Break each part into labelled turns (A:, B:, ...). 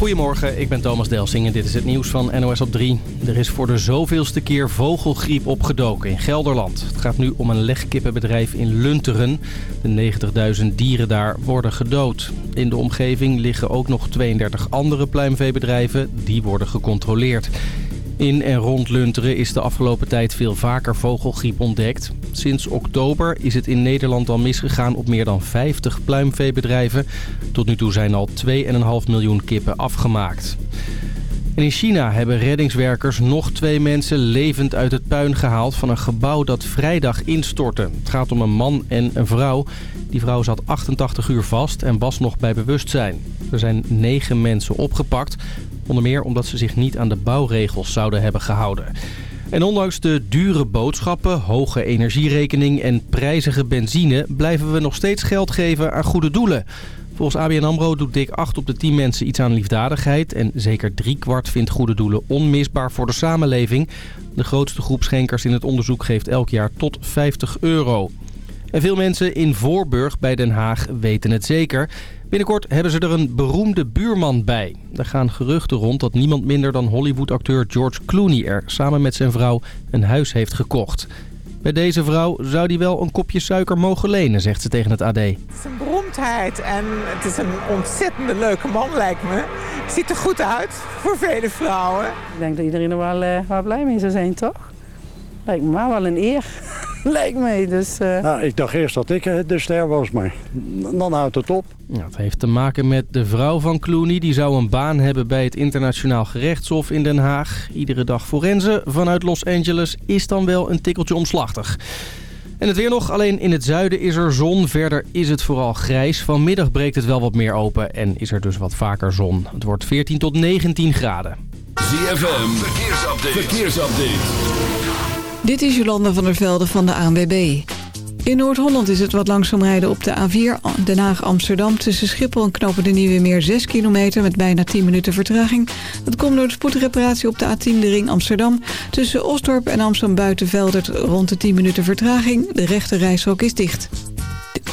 A: Goedemorgen, ik ben Thomas Delsing en dit is het nieuws van NOS op 3. Er is voor de zoveelste keer vogelgriep opgedoken in Gelderland. Het gaat nu om een legkippenbedrijf in Lunteren. De 90.000 dieren daar worden gedood. In de omgeving liggen ook nog 32 andere pluimveebedrijven. Die worden gecontroleerd. In en rond Lunteren is de afgelopen tijd veel vaker vogelgriep ontdekt. Sinds oktober is het in Nederland al misgegaan op meer dan 50 pluimveebedrijven. Tot nu toe zijn al 2,5 miljoen kippen afgemaakt. En in China hebben reddingswerkers nog twee mensen levend uit het puin gehaald van een gebouw dat vrijdag instortte. Het gaat om een man en een vrouw. Die vrouw zat 88 uur vast en was nog bij bewustzijn. Er zijn negen mensen opgepakt. Onder meer omdat ze zich niet aan de bouwregels zouden hebben gehouden. En ondanks de dure boodschappen, hoge energierekening en prijzige benzine... blijven we nog steeds geld geven aan goede doelen. Volgens ABN AMRO doet dik 8 op de 10 mensen iets aan liefdadigheid... en zeker driekwart vindt goede doelen onmisbaar voor de samenleving. De grootste groep schenkers in het onderzoek geeft elk jaar tot 50 euro. En veel mensen in Voorburg bij Den Haag weten het zeker... Binnenkort hebben ze er een beroemde buurman bij. Er gaan geruchten rond dat niemand minder dan Hollywood-acteur George Clooney er samen met zijn vrouw een huis heeft gekocht. Bij deze vrouw zou die wel een kopje suiker mogen lenen, zegt ze tegen het AD. Het
B: is een beroemdheid en het is een ontzettende leuke man, lijkt me. Ziet er goed uit voor vele vrouwen.
C: Ik denk dat iedereen er wel, uh, wel blij mee zou zijn, toch? Lijkt me wel een eer. Lijkt mij. Dus, uh...
D: nou, ik dacht eerst dat ik eh, de ster was, maar dan houdt het op.
A: Ja, het heeft te maken met de vrouw van Clooney. Die zou een baan hebben bij het internationaal gerechtshof in Den Haag. Iedere dag forensen vanuit Los Angeles is dan wel een tikkeltje omslachtig. En het weer nog, alleen in het zuiden is er zon. Verder is het vooral grijs. Vanmiddag breekt het wel wat meer open en is er dus wat vaker zon. Het wordt 14 tot 19 graden.
E: ZFM, verkeersupdate. verkeersupdate.
F: Dit is Jolanda van der Velde van de ANWB. In Noord-Holland is het wat langzaam rijden op de A4 Den Haag-Amsterdam... tussen Schiphol en Knopen de Nieuwe Meer 6 kilometer met bijna 10 minuten vertraging. Dat komt door de spoedreparatie op de A10 de Ring Amsterdam. Tussen Osdorp en Amsterdam Buitenveldert rond de 10 minuten vertraging. De rechte reishok is dicht.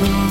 G: you.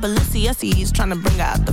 H: Balenciennes, trying to bring out the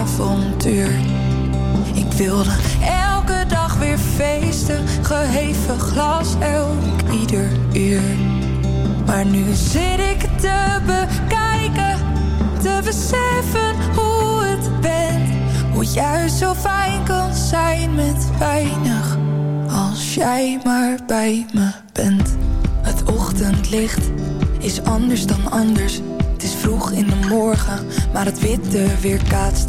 I: avontuur. Ik wilde elke dag weer feesten, geheven glas elk ieder uur. Maar nu zit ik te bekijken, te beseffen hoe het bent. Hoe juist zo fijn kan zijn met weinig, als jij maar bij me bent. Het ochtendlicht is anders dan anders. Het is vroeg in de morgen, maar het witte weerkaatst.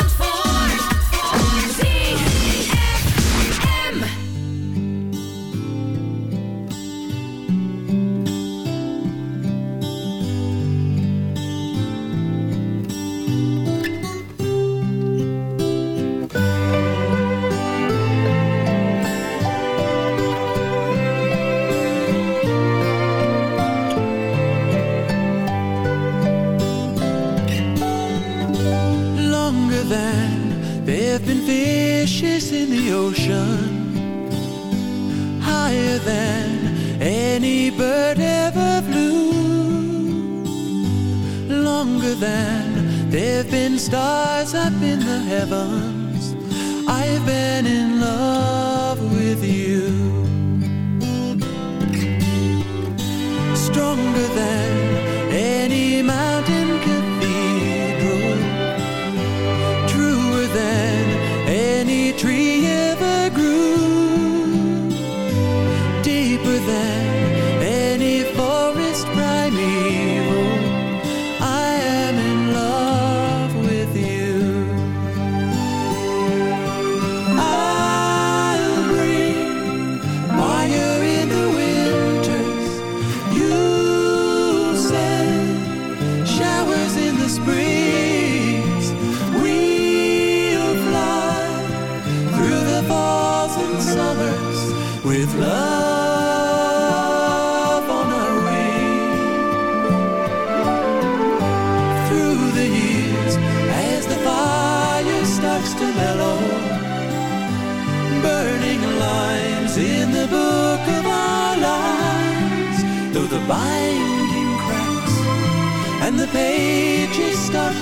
G: In the ocean, higher than any bird ever flew, longer than there have been stars up in the heavens. I've been in love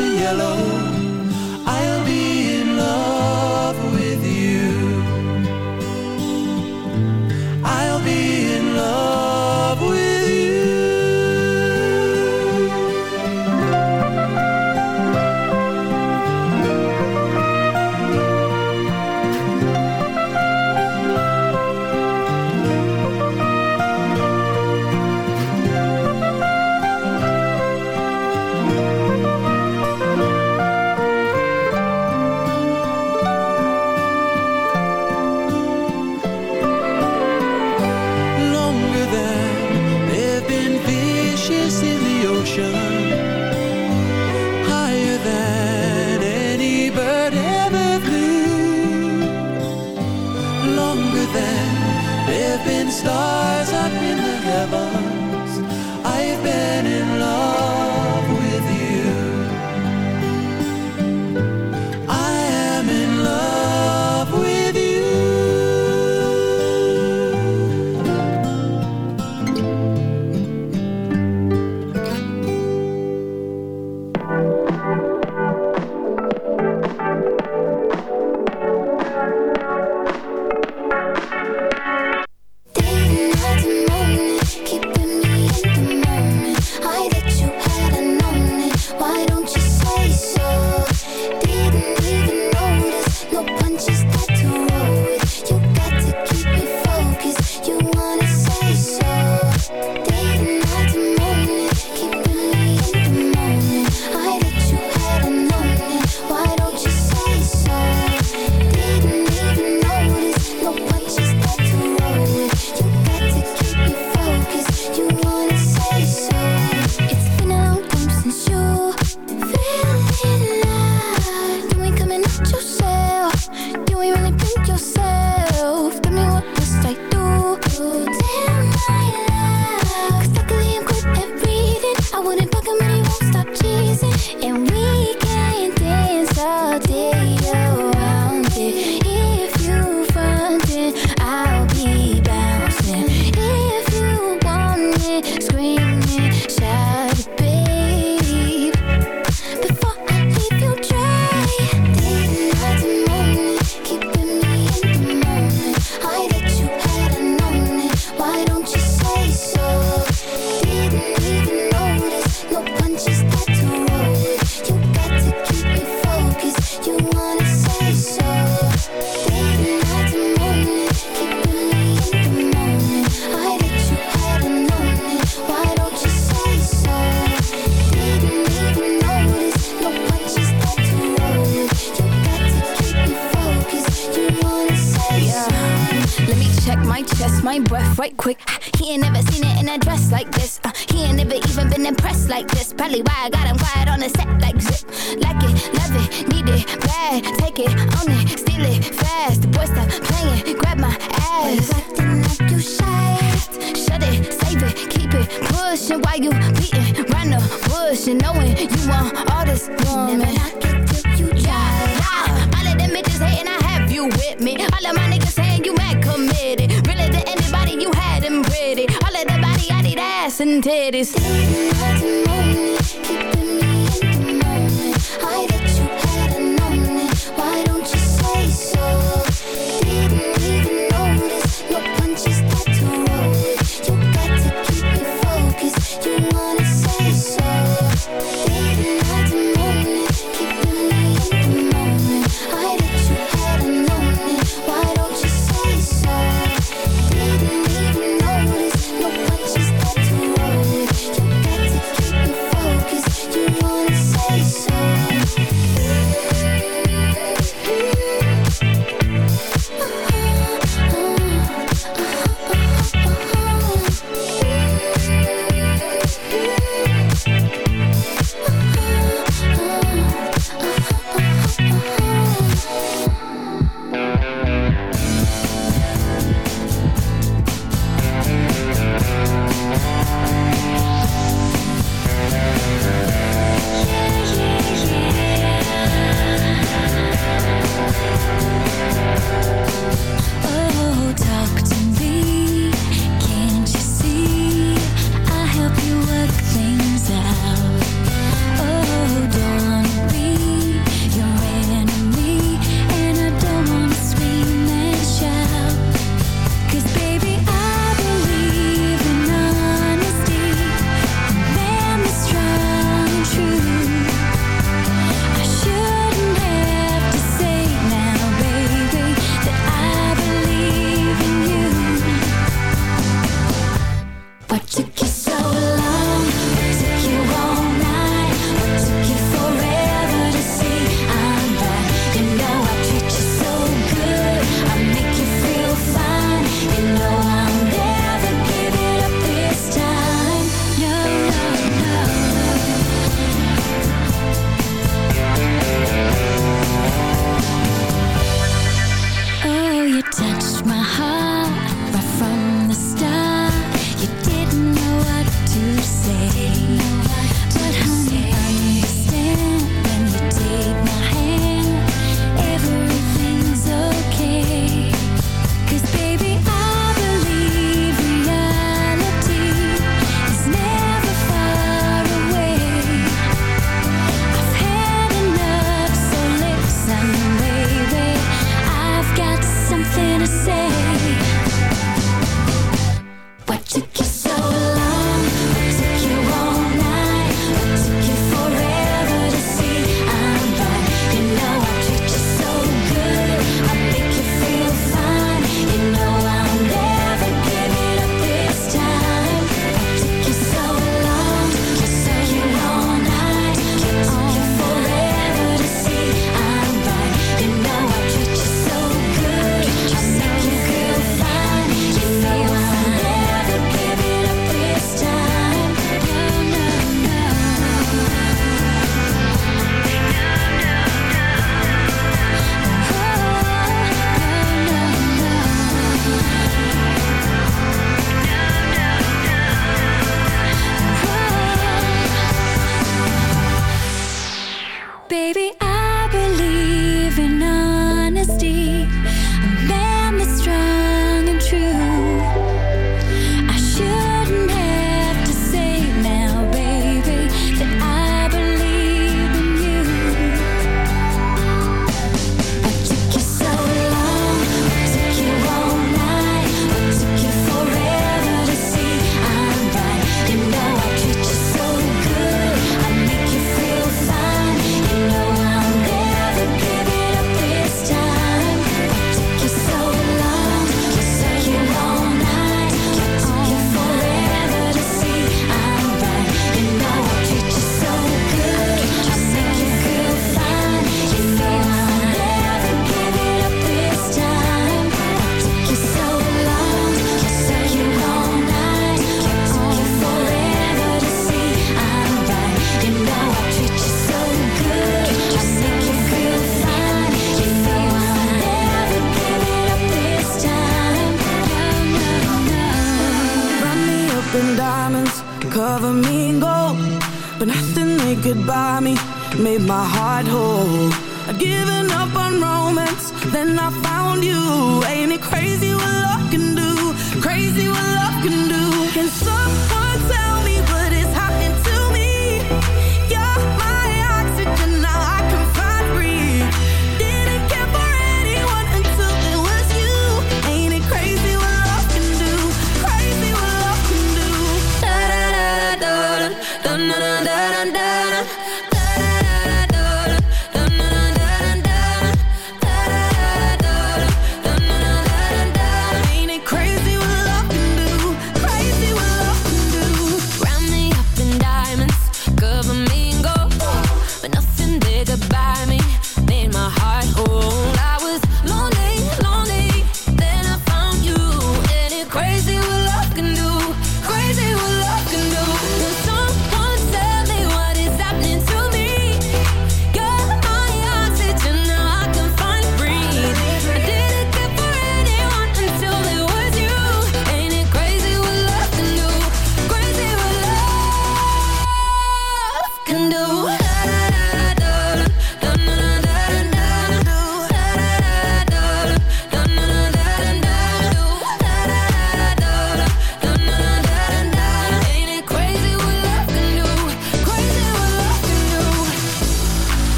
G: yellow,